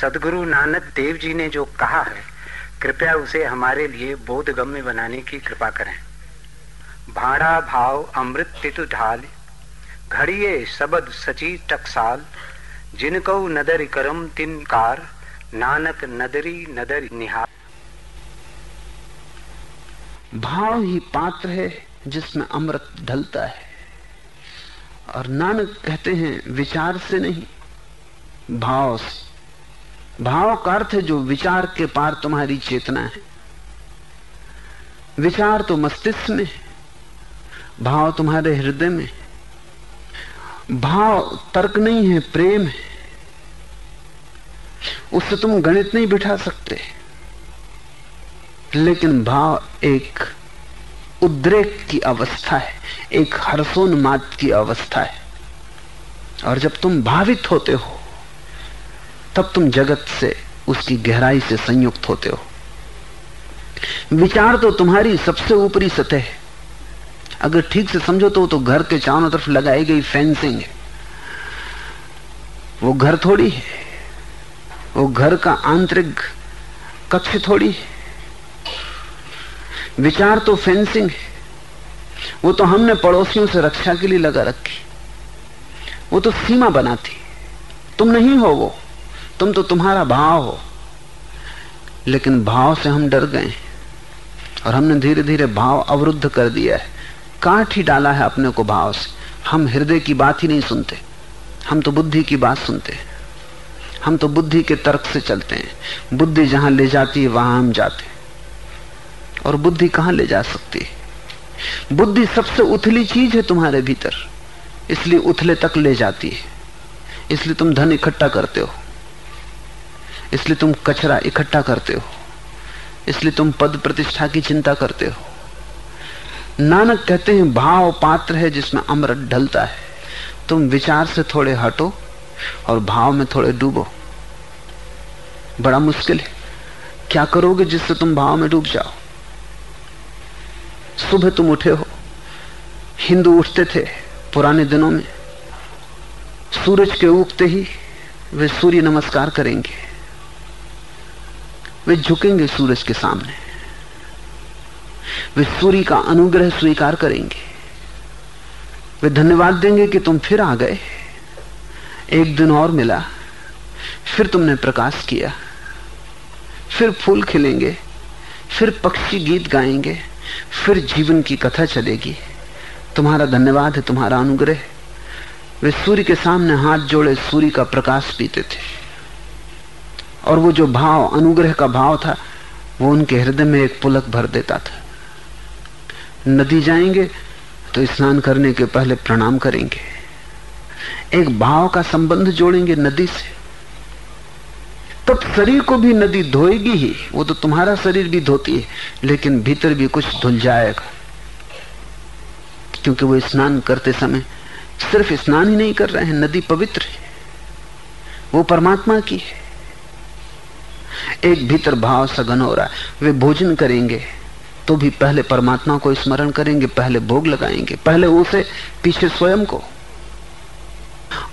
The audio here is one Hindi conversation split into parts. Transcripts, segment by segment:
सदगुरु नानक देव जी ने जो कहा है, कृपया उसे हमारे लिए बोधगम्य बनाने की कृपा करें। भाड़ा भाव अमृत तितु ढाल घड़िए शबद सची टकसाल, जिनको नदर करम तिनकार नानक नदरी नदर निहार भाव ही पात्र है जिसमें अमृत ढलता है। और नानक कहते हैं, विचार से नहीं, भाव से। भाव का अर्थ जो विचार के पार तुम्हारी चेतना है। विचार तो मस्तिष्क में भाव तुम्हारे हृदय में भाव तर्क नहीं है, प्रेम है। उससे तुम गणित नहीं बिठा सकते। लेकिन भाव एक उद्रेक की अवस्था है, एक हर्षोन्माद की अवस्था है। और जब तुम भावित होते हो तब तुम जगत से, उसकी गहराई से संयुक्त होते हो। विचार तो तुम्हारी सबसे ऊपरी सतह है। अगर ठीक से समझो तो तो घर के चारों तरफ़ लगाई गई फेंसिंग है। वो घर थोड़ी है। वो घर का आंतरिक कक्ष थोड़ी है। विचार तो फेंसिंग है। वो तो हमने पड़ोसियों से रक्षा के लिए लगा रखी। वो तो सीमा बनाती। तुम नहीं हो वो। तुम तो तुम्हारा भाव हो। लेकिन भाव से हम डर गए और हमने धीरे धीरे भाव अवरुद्ध कर दिया है। काट ही डाला है अपने को भाव से। हम हृदय की बात ही नहीं सुनते। हम तो बुद्धि की बात सुनते हैं। हम तो बुद्धि के तर्क से चलते हैं। बुद्धि जहाँ ले जाती है, वहाँ हम जाते हैं। और बुद्धि कहाँ ले जा सकती है? बुद्धि सबसे उथली चीज़ है तुम्हारे भीतर। इसलिए उथले तक ले जाती है। इसलिए तुम धन इकट्ठा करते हो। इसलिए तुम कचरा इकट्ठा करते हो। इसलिए तुम पद प्रतिष्ठा की चिंता करते हो। नानक कहते हैं, भाव पात्र है जिसमें अमृत ढलता है। तुम विचार से थोड़े हटो और भाव में थोड़े डूबो। बड़ा मुश्किल है। क्या करोगे जिससे तुम भाव में डूब जाओ? सुबह तुम उठे हो। हिंदू उठते थे पुराने दिनों में। सूरज के उगते ही वे सूर्य नमस्कार करेंगे। वे झुकेंगे सूरज के सामने। वे सूर्य का अनुग्रह स्वीकार करेंगे। वे धन्यवाद देंगे कि तुम फिर आ गए। एक दिन और मिला। फिर तुमने प्रकाश किया। फिर फूल खिलेंगे। फिर पक्षी गीत गाएँगे। फिर जीवन की कथा चलेगी। तुम्हारा धन्यवाद है, तुम्हारा अनुग्रह। वे सूर्य के सामने हाथ जोड़े सूर्य का प्रकाश पीते थे। और वो जो भाव, अनुग्रह का भाव था, वो उनके हृदय में एक पुलक भर देता था। नदी जाएँगे तो स्नान करने के पहले प्रणाम करेंगे। एक भाव का संबंध जोड़ेंगे नदी से। तब शरीर को भी नदी धोएगी ही। वो तो तुम्हारा शरीर भी धोती है, लेकिन भीतर भी कुछ धुल जाएगा। क्योंकि वो स्नान करते समय सिर्फ़ स्नान ही नहीं कर रहे हैं, नदी पवित्र है। वो परमात्मा की है। एक भीतर भाव सघन हो रहा है। वे भोजन करेंगे तो भी पहले परमात्मा को स्मरण करेंगे, पहले भोग लगाएँगे, पहले उसे पीछे स्वयं को।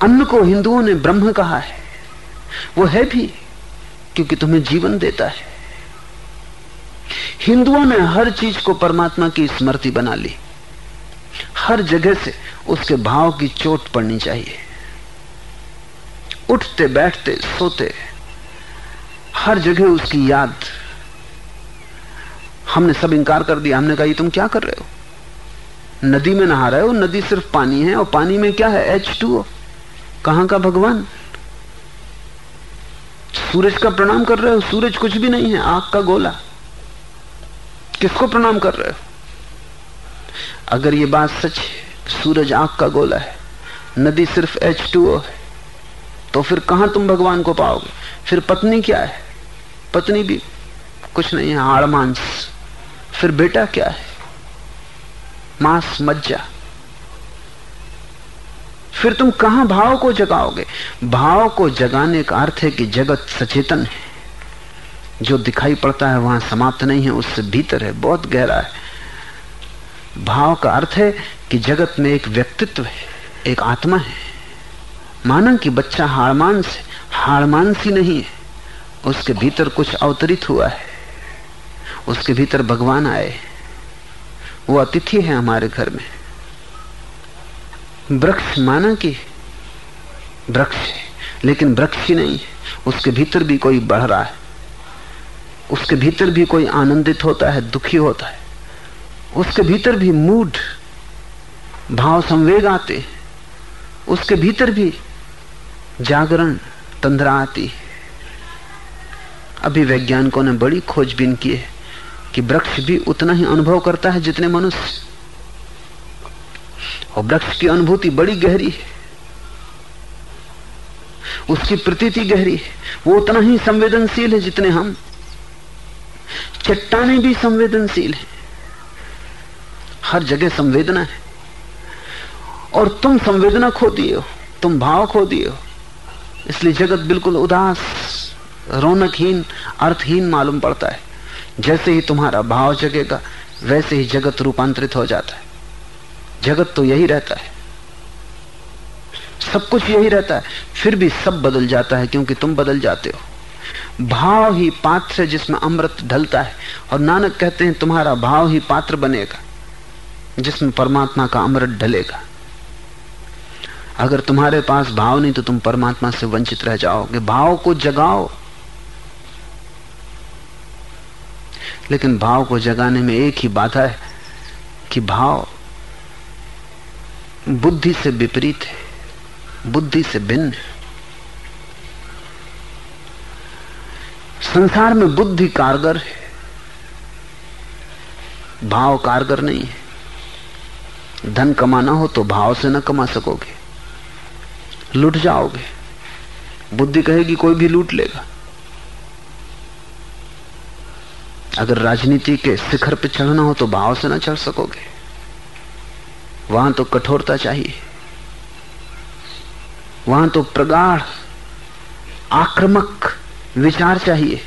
अन्न को हिंदुओं ने ब्रह्म कहा है। वो है भी, क्योंकि तुम्हें जीवन देता है। हिंदुओं ने हर चीज़ को परमात्मा की स्मृति बना ली। हर जगह से उसके भाव की चोट पड़नी चाहिए। उठते, बैठते, सोते हर जगह उसकी याद। हमने सब इंकार कर दिया। हमने कहा, ये तुम क्या कर रहे हो? नदी में नहा रहे हो? नदी सिर्फ़ पानी है और पानी में क्या है? एच टू कहाँ का भगवान? सूरज का प्रणाम कर रहे हो? सूरज कुछ भी नहीं है। आग का गोला। किसको प्रणाम कर रहे हो? अगर ये बात सच है, सूरज आग का गोला है, नदी सिर्फ़ एच टू है तो फिर कहाँ तुम भगवान को पाओगे? फिर पत्नी क्या है? पत्नी भी कुछ नहीं है हाड़ मांस। फिर बेटा क्या है? मांस मज्जा। फिर तुम कहाँ भाव को जगाओगे? भाव को जगाने का अर्थ है कि जगत सचेतन है। जो दिखाई पड़ता है वहाँ समाप्त नहीं है, उससे भीतर है, बहुत गहरा है। भाव का अर्थ है कि जगत में एक व्यक्तित्व है, एक आत्मा है। माना कि बच्चा हाड़मांस है हाड़मांस ही नहीं है। उसके भीतर कुछ अवतरित हुआ है। उसके भीतर भगवान आए। वो अतिथि है हमारे घर में। वृक्ष माना कि वृक्ष है, लेकिन वृक्ष ही नहीं, उसके भीतर भी कोई बढ़ रहा है। उसके भीतर भी कोई आनंदित होता है, दुखी होता है। उसके भीतर भी मूड, भाव संवेग आते उसके भीतर भी जागरण, तंद्रा आती है। अभी वैज्ञानिकों ने बड़ी खोजबीन की है कि वृक्ष भी उतना ही अनुभव करता है जितने मनुष्य। और वृक्ष की अनुभूति बड़ी गहरी है। उसकी प्रतीति गहरी है। वो उतना ही संवेदनशील है जितने हम। चट्टाने भी संवेदनशील है। हर जगह संवेदना है। और तुम संवेदना खो दिए हो, तुम भाव खो दिए हो। इसलिए जगत बिल्कुल उदास रौनकहीन, अर्थहीन मालूम पड़ता है। जैसे ही तुम्हारा भाव जगेगा, वैसे ही जगत रूपांतरित हो जाता है। जगत तो यही रहता है। सब कुछ यही रहता है। फिर भी सब बदल जाता है, क्योंकि तुम बदल जाते हो। भाव ही पात्र है जिसमें अमृत ढलता है। और नानक कहते हैं, तुम्हारा भाव ही पात्र बनेगा, जिसमें परमात्मा का अमृत ढलेगा। अगर तुम्हारे पास भाव नहीं तो तुम परमात्मा से वंचित रह जाओगे। भाव को जगाओ। लेकिन भाव को जगाने में एक ही बाधा है कि भाव बुद्धि से विपरीत है, बुद्धि से भिन्न है। संसार में बुद्धि कारगर है, भाव कारगर नहीं है। धन कमाना हो तो भाव से न कमा सकोगे, लूट जाओगे। बुद्धि कहेगी कोई भी लूट लेगा। अगर राजनीति के शिखर पर चढ़ना हो तो भाव से ना चढ़ सकोगे। वहाँ तो कठोरता चाहिए। वहाँ तो प्रगाढ़, आक्रमक विचार चाहिए।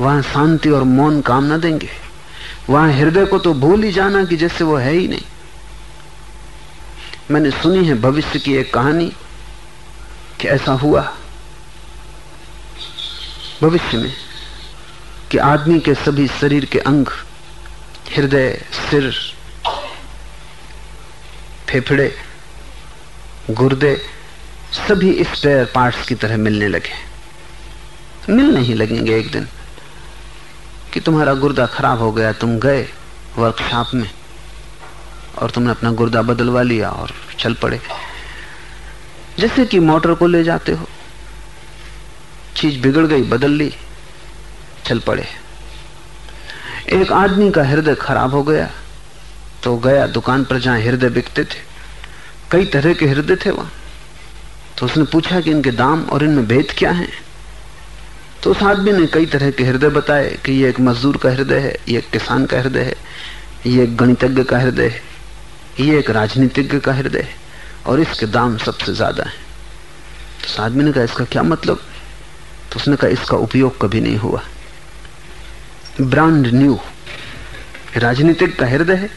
वहाँ शांति और मौन काम ना देंगे। वहाँ हृदय को तो भूल ही जाना कि जैसे वो है ही नहीं। मैंने सुनी है भविष्य की एक कहानी कि ऐसा हुआ। भविष्य में कि आदमी के सभी शरीर के अंग, हृदय, सिर, फेफड़े, गुर्दे, सभी स्पेयर पार्ट्स की तरह मिलने लगे। मिल नहीं लगेंगे एक दिन कि तुम्हारा गुर्दा खराब हो गया, तुम गए वर्कशॉप में और तुमने अपना गुर्दा बदलवा लिया और चल पड़े। जैसे कि मोटर को ले जाते हो, चीज़ बिगड़ गई, बदल ली। चल पड़े। एक आदमी का हृदय खराब हो गया तो गया दुकान पर जहाँ हृदय बिकते थे। कई तरह के हृदय थे वहाँ। तो उसने पूछा कि इनके दाम और इनमें भेद क्या है? तो उस आदमी ने कई तरह के हृदय बताए कि ये एक मजदूर का हृदय है, ये एक किसान का हृदय है, ये एक गणितज्ञ का हृदय है, ये एक राजनीतिज्ञ का हृदय है, और इसके दाम सबसे ज़्यादा है। तो उस आदमी ने कहा, इसका क्या मतलब? तो उसने कहा, इसका उपयोग कभी नहीं हुआ। Brand new. राजनीतिक का हृदय है,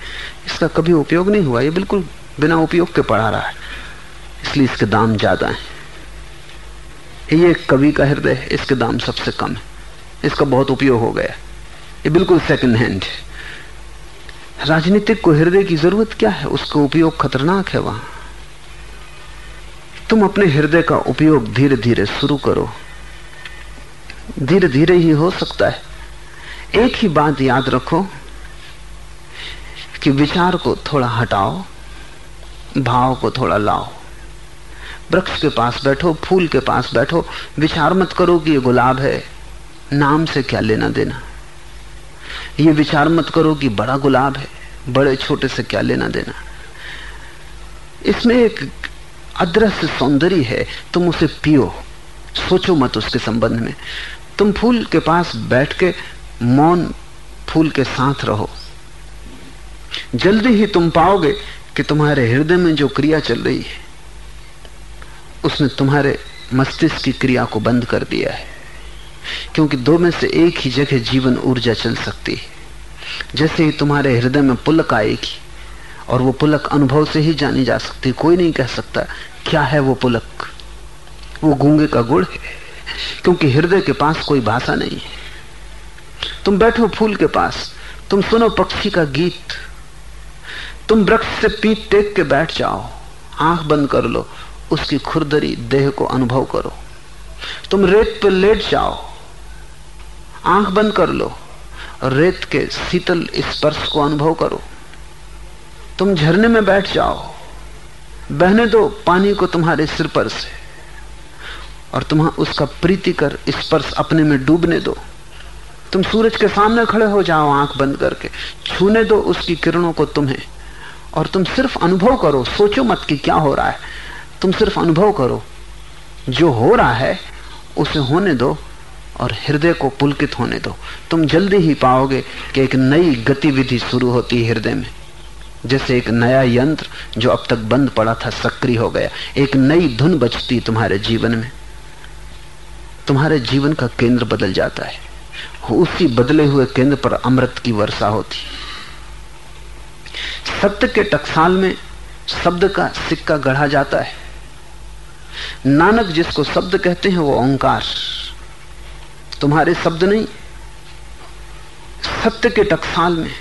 इसका कभी उपयोग नहीं हुआ, ये बिल्कुल बिना उपयोग के पड़ा रहा है, इसलिए इसके दाम ज़्यादा हैं। ये कवि का हृदय है, इसके दाम सबसे कम है, इसका बहुत उपयोग हो गया। ये बिल्कुल सेकंड हैंड है। राजनीतिक को हृदय की ज़रूरत क्या है? उसका उपयोग खतरनाक है वहाँ। तुम अपने हृदय का उपयोग धीरे धीरे शुरू करो। धीरे धीरे ही हो सकता है। एक ही बात याद रखो कि विचार को थोड़ा हटाओ, भाव को थोड़ा लाओ। वृक्ष के पास बैठो, फूल के पास बैठो, विचार मत करो कि ये गुलाब है, नाम से क्या लेना देना। ये विचार मत करो कि बड़ा गुलाब है, बड़े छोटे से क्या लेना देना। इसमें एक अदृश्य सौंदर्य है, तुम उसे पियो, सोचो मत उसके संबंध में। तुम फूल के पास बैठ के मौन फूल के साथ रहो। जल्दी ही तुम पाओगे कि तुम्हारे हृदय में जो क्रिया चल रही है, उसने तुम्हारे मस्तिष्क की क्रिया को बंद कर दिया है। क्योंकि दो में से एक ही जगह जीवन ऊर्जा चल सकती है। जैसे ही तुम्हारे हृदय में पुलक आएगी और वो पुलक अनुभव से ही जानी जा सकती, कोई नहीं कह सकता, क्या है वो पुलक? वो गूँगे का गुड़ है? क्योंकि हृदय के पास कोई भाषा नहीं है। तुम बैठो फूल के पास, तुम सुनो पक्षी का गीत। तुम वृक्ष से पीठ टेक के बैठ जाओ, आँख बंद कर लो, उसकी खुरदरी देह को अनुभव करो। तुम रेत पर लेट जाओ, आँख बंद कर लो, रेत के शीतल स्पर्श को अनुभव करो। तुम झरने में बैठ जाओ, बहने दो पानी को तुम्हारे सिर पर से, और तुम्हें उसका प्रीतिकर स्पर्श अपने में डूबने दो। तुम सूरज के सामने खड़े हो जाओ आँख बंद करके। छूने दो उसकी किरणों को तुम्हें। और तुम सिर्फ़ अनुभव करो, सोचो मत कि क्या हो रहा है। तुम सिर्फ़ अनुभव करो, जो हो रहा है, उसे होने दो और हृदय को पुलकित होने दो। तुम जल्दी ही पाओगे कि एक नई गतिविधि शुरू होती है हृदय में। जैसे एक नया यंत्र जो अब तक बंद पड़ा था, सक्रिय हो गया। एक नई धुन बचती तुम्हारे जीवन में। तुम्हारे जीवन का केंद्र बदल जाता है। उसी बदले हुए केंद्र पर अमृत की वर्षा होती। सत्य के टकसाल में शब्द का सिक्का गढ़ा जाता है। नानक जिसको शब्द कहते हैं वो ओंकार। तुम्हारे शब्द नहीं, सत्य के टकसाल में।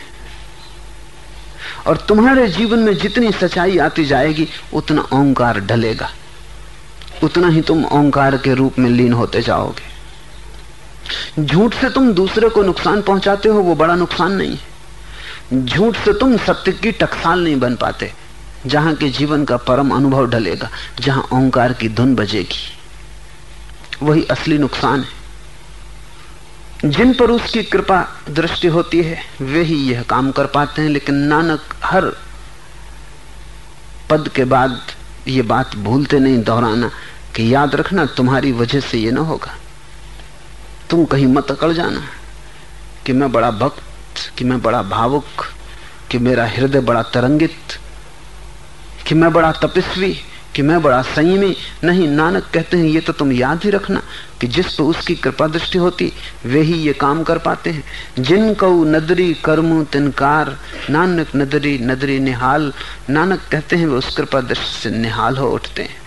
और तुम्हारे जीवन में जितनी सच्चाई आती जाएगी, उतना ओंकार ढलेगा। उतना ही तुम ओंकार के रूप में लीन होते जाओगे। झूठ से तुम दूसरे को नुकसान पहुंचाते हो, वो बड़ा नुकसान नहीं है। झूठ से तुम सत्य की टकसाल नहीं बन पाते, जहाँ के जीवन का परम अनुभव ढलेगा, जहाँ ओंकार की धुन बजेगी। वही असली नुकसान है। जिन पर उसकी कृपा दृष्टि होती है, वे ही यह काम कर पाते हैं, लेकिन नानक हर पद के बाद ये बात भूलते नहीं, दोहराना, कि याद रखना, तुम्हारी वजह से ये ना होगा। तुम कहीं मत अकड़ जाना कि मैं बड़ा भक्त, कि मैं बड़ा भावुक, कि मेरा हृदय बड़ा तरंगित, कि मैं बड़ा तपस्वी, कि मैं बड़ा संयमी। नहीं, नानक कहते हैं, ये तो तुम याद ही रखना कि जिस पर उसकी कृपा दृष्टि होती, वे ही ये काम कर पाते हैं। जिन कऊ नदरी कर्मु तिनकार, नानक नदरी नदरी निहाल, नानक कहते हैं, वे उस कृपा दृष्टि से निहाल हो उठते हैं।